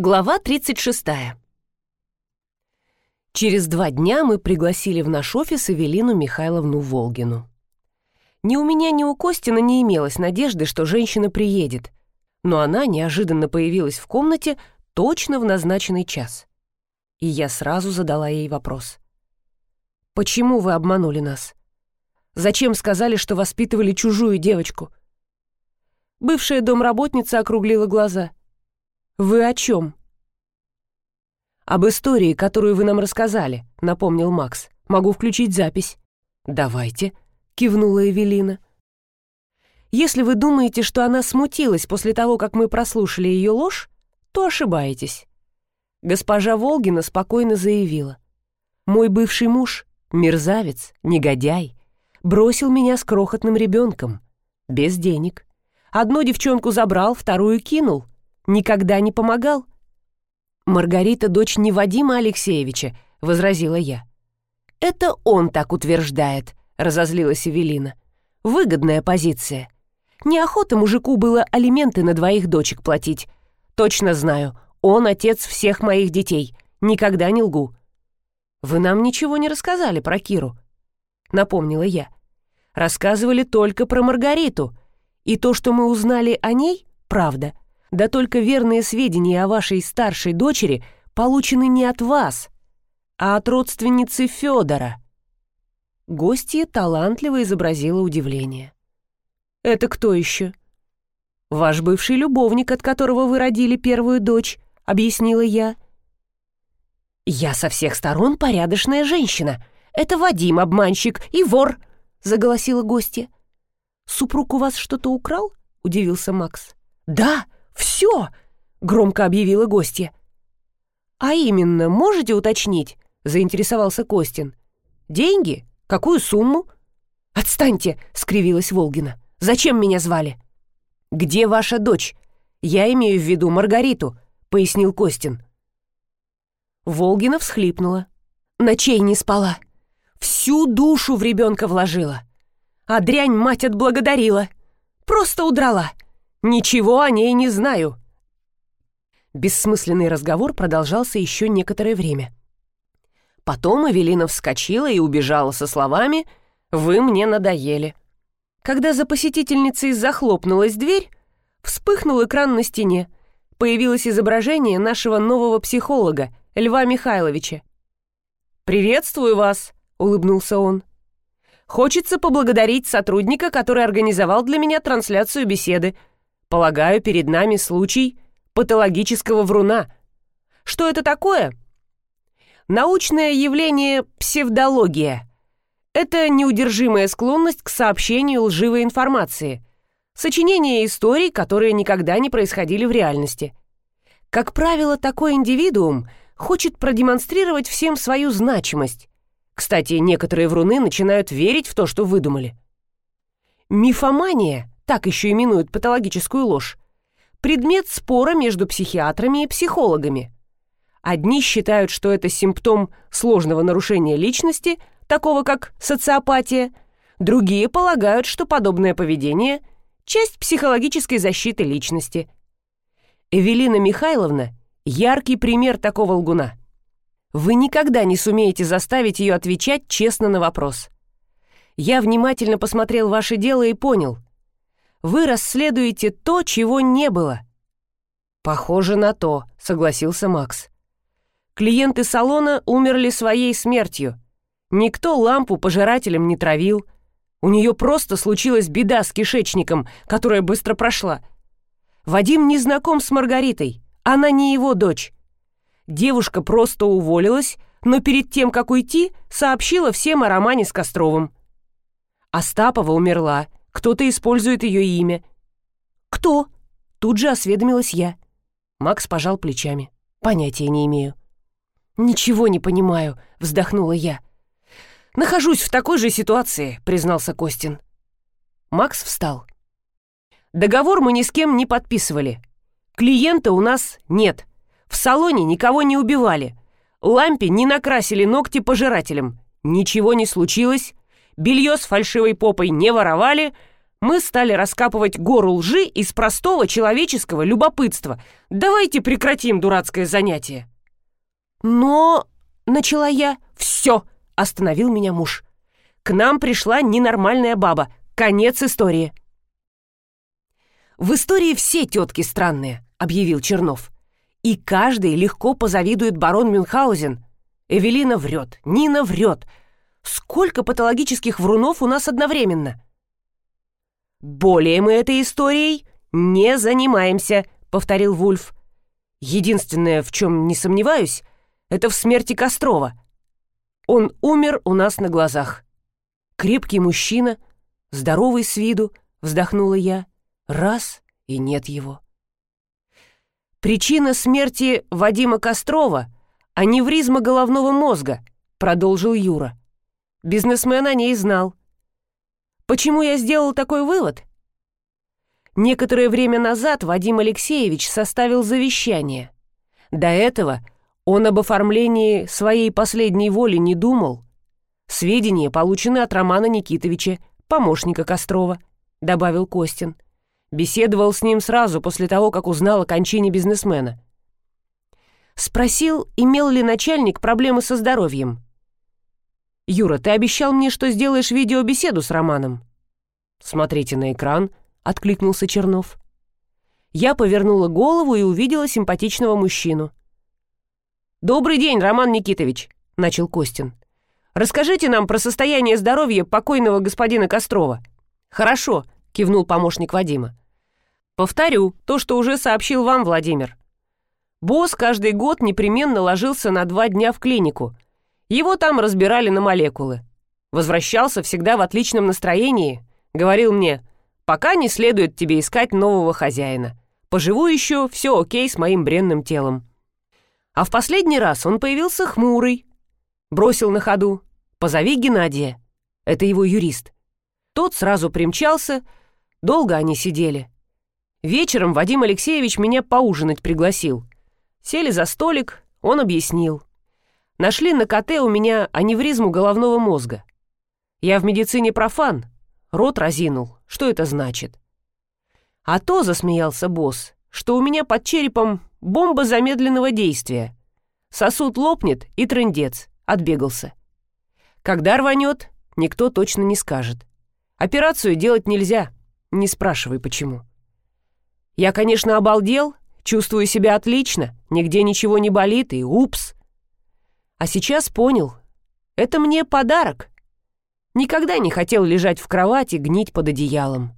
Глава 36. Через два дня мы пригласили в наш офис Эвелину Михайловну Волгину. Ни у меня, ни у Костина не имелось надежды, что женщина приедет, но она неожиданно появилась в комнате точно в назначенный час. И я сразу задала ей вопрос. «Почему вы обманули нас? Зачем сказали, что воспитывали чужую девочку?» Бывшая домработница округлила глаза – «Вы о чем?» «Об истории, которую вы нам рассказали», — напомнил Макс. «Могу включить запись». «Давайте», — кивнула Эвелина. «Если вы думаете, что она смутилась после того, как мы прослушали ее ложь, то ошибаетесь». Госпожа Волгина спокойно заявила. «Мой бывший муж, мерзавец, негодяй, бросил меня с крохотным ребенком, без денег. Одну девчонку забрал, вторую кинул никогда не помогал?» «Маргарита — дочь не Вадима Алексеевича», — возразила я. «Это он так утверждает», — разозлилась Эвелина. «Выгодная позиция. Неохота мужику было алименты на двоих дочек платить. Точно знаю, он отец всех моих детей. Никогда не лгу». «Вы нам ничего не рассказали про Киру», — напомнила я. «Рассказывали только про Маргариту. И то, что мы узнали о ней, правда. Да только верные сведения о вашей старшей дочери получены не от вас, а от родственницы Федора. Гостья талантливо изобразила удивление. «Это кто еще?» «Ваш бывший любовник, от которого вы родили первую дочь», — объяснила я. «Я со всех сторон порядочная женщина. Это Вадим, обманщик и вор», — заголосила гостья. «Супруг у вас что-то украл?» — удивился Макс. «Да!» «Все!» — громко объявила гостья. «А именно, можете уточнить?» — заинтересовался Костин. «Деньги? Какую сумму?» «Отстаньте!» — скривилась Волгина. «Зачем меня звали?» «Где ваша дочь? Я имею в виду Маргариту», — пояснил Костин. Волгина всхлипнула. Ночей не спала. Всю душу в ребенка вложила. А дрянь мать отблагодарила. Просто удрала. Ничего о ней не знаю». Бессмысленный разговор продолжался еще некоторое время. Потом Эвелина вскочила и убежала со словами «Вы мне надоели». Когда за посетительницей захлопнулась дверь, вспыхнул экран на стене. Появилось изображение нашего нового психолога, Льва Михайловича. «Приветствую вас», — улыбнулся он. «Хочется поблагодарить сотрудника, который организовал для меня трансляцию беседы. Полагаю, перед нами случай патологического вруна. Что это такое? Научное явление псевдология. Это неудержимая склонность к сообщению лживой информации. Сочинение историй, которые никогда не происходили в реальности. Как правило, такой индивидуум хочет продемонстрировать всем свою значимость. Кстати, некоторые вруны начинают верить в то, что выдумали. Мифомания так еще именуют патологическую ложь, предмет спора между психиатрами и психологами. Одни считают, что это симптом сложного нарушения личности, такого как социопатия, другие полагают, что подобное поведение – часть психологической защиты личности. Эвелина Михайловна – яркий пример такого лгуна. Вы никогда не сумеете заставить ее отвечать честно на вопрос. Я внимательно посмотрел ваше дело и понял – вы расследуете то, чего не было». «Похоже на то», — согласился Макс. «Клиенты салона умерли своей смертью. Никто лампу пожирателем не травил. У нее просто случилась беда с кишечником, которая быстро прошла. Вадим не знаком с Маргаритой, она не его дочь. Девушка просто уволилась, но перед тем, как уйти, сообщила всем о романе с Костровым. Остапова умерла, кто-то использует ее имя». «Кто?» Тут же осведомилась я. Макс пожал плечами. «Понятия не имею». «Ничего не понимаю», — вздохнула я. «Нахожусь в такой же ситуации», — признался Костин. Макс встал. «Договор мы ни с кем не подписывали. Клиента у нас нет. В салоне никого не убивали. Лампе не накрасили ногти пожирателем. Ничего не случилось. Белье с фальшивой попой не воровали, Мы стали раскапывать гору лжи из простого человеческого любопытства. Давайте прекратим дурацкое занятие. Но... Начала я. Все, остановил меня муж. К нам пришла ненормальная баба. Конец истории. В истории все тетки странные, объявил Чернов. И каждый легко позавидует барон Мюнхгаузен. Эвелина врет, Нина врет. Сколько патологических врунов у нас одновременно? Более мы этой историей не занимаемся, повторил Вульф. Единственное, в чем не сомневаюсь, это в смерти Кострова. Он умер у нас на глазах. Крепкий мужчина, здоровый с виду, вздохнула я. Раз — и нет его. Причина смерти Вадима Кострова — аневризма головного мозга, продолжил Юра. Бизнесмен о ней знал. Почему я сделал такой вывод? Некоторое время назад Вадим Алексеевич составил завещание. До этого он об оформлении своей последней воли не думал. Сведения получены от Романа Никитовича, помощника Кострова, добавил Костин. Беседовал с ним сразу после того, как узнал о кончине бизнесмена. Спросил, имел ли начальник проблемы со здоровьем. «Юра, ты обещал мне, что сделаешь видеобеседу с Романом». «Смотрите на экран», — откликнулся Чернов. Я повернула голову и увидела симпатичного мужчину. «Добрый день, Роман Никитович», — начал Костин. «Расскажите нам про состояние здоровья покойного господина Кострова». «Хорошо», — кивнул помощник Вадима. Повторю то, что уже сообщил вам Владимир. Босс каждый год непременно ложился на два дня в клинику. Его там разбирали на молекулы. Возвращался всегда в отличном настроении. Говорил мне, пока не следует тебе искать нового хозяина. Поживу еще, все окей с моим бренным телом. А в последний раз он появился хмурый. Бросил на ходу. «Позови Геннадия». Это его юрист. Тот сразу примчался. Долго они сидели. Вечером Вадим Алексеевич меня поужинать пригласил. Сели за столик, он объяснил. Нашли на КТ у меня аневризму головного мозга. Я в медицине профан. Рот разинул. Что это значит? А то, засмеялся босс, что у меня под черепом бомба замедленного действия. Сосуд лопнет и трындец. Отбегался. Когда рванет, никто точно не скажет. Операцию делать нельзя. Не спрашивай, почему. Я, конечно, обалдел, чувствую себя отлично, нигде ничего не болит и упс. А сейчас понял, это мне подарок. Никогда не хотел лежать в кровати, гнить под одеялом.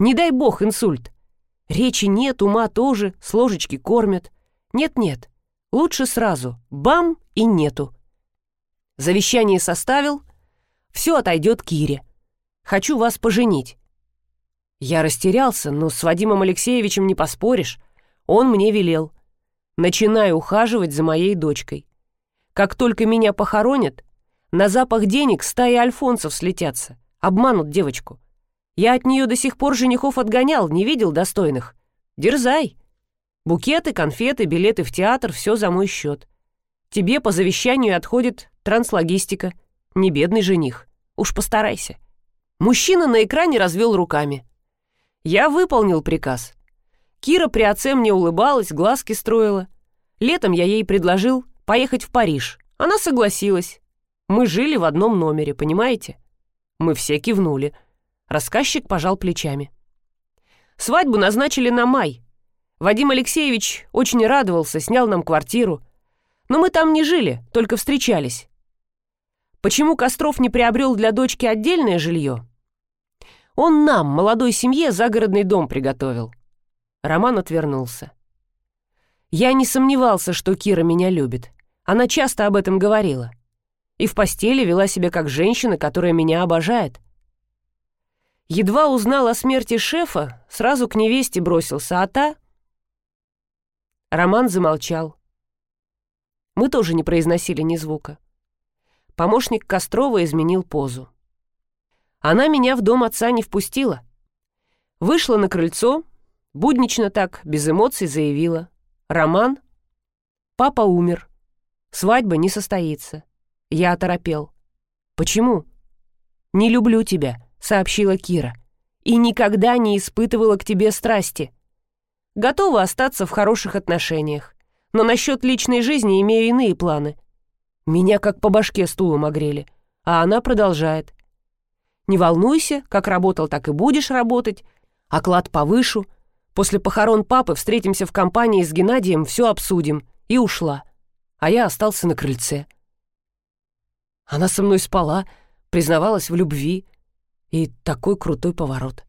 Не дай бог инсульт. Речи нет, ума тоже, с ложечки кормят. Нет-нет, лучше сразу, бам и нету. Завещание составил, все отойдет Кире. Хочу вас поженить. Я растерялся, но с Вадимом Алексеевичем не поспоришь. Он мне велел. Начинай ухаживать за моей дочкой. Как только меня похоронят, на запах денег стаи альфонсов слетятся. Обманут девочку. Я от нее до сих пор женихов отгонял, не видел достойных. Дерзай. Букеты, конфеты, билеты в театр — все за мой счет. Тебе по завещанию отходит транслогистика. Не бедный жених. Уж постарайся. Мужчина на экране развел руками. Я выполнил приказ. Кира при отце мне улыбалась, глазки строила. Летом я ей предложил поехать в Париж. Она согласилась. Мы жили в одном номере, понимаете? Мы все кивнули. Рассказчик пожал плечами. Свадьбу назначили на май. Вадим Алексеевич очень радовался, снял нам квартиру. Но мы там не жили, только встречались. Почему Костров не приобрел для дочки отдельное жилье? Он нам, молодой семье, загородный дом приготовил». Роман отвернулся. Я не сомневался, что Кира меня любит. Она часто об этом говорила. И в постели вела себя как женщина, которая меня обожает. Едва узнал о смерти шефа, сразу к невесте бросился, а та... Роман замолчал. Мы тоже не произносили ни звука. Помощник Кострова изменил позу. Она меня в дом отца не впустила. Вышла на крыльцо, буднично так, без эмоций заявила. «Роман? Папа умер. Свадьба не состоится». Я оторопел. «Почему?» «Не люблю тебя», — сообщила Кира. и никогда не испытывала к тебе страсти. Готова остаться в хороших отношениях, но насчет личной жизни имею иные планы. Меня как по башке стулом огрели, а она продолжает. Не волнуйся, как работал, так и будешь работать, оклад повышу. После похорон папы встретимся в компании с Геннадием, все обсудим. И ушла. А я остался на крыльце. Она со мной спала, признавалась в любви. И такой крутой поворот.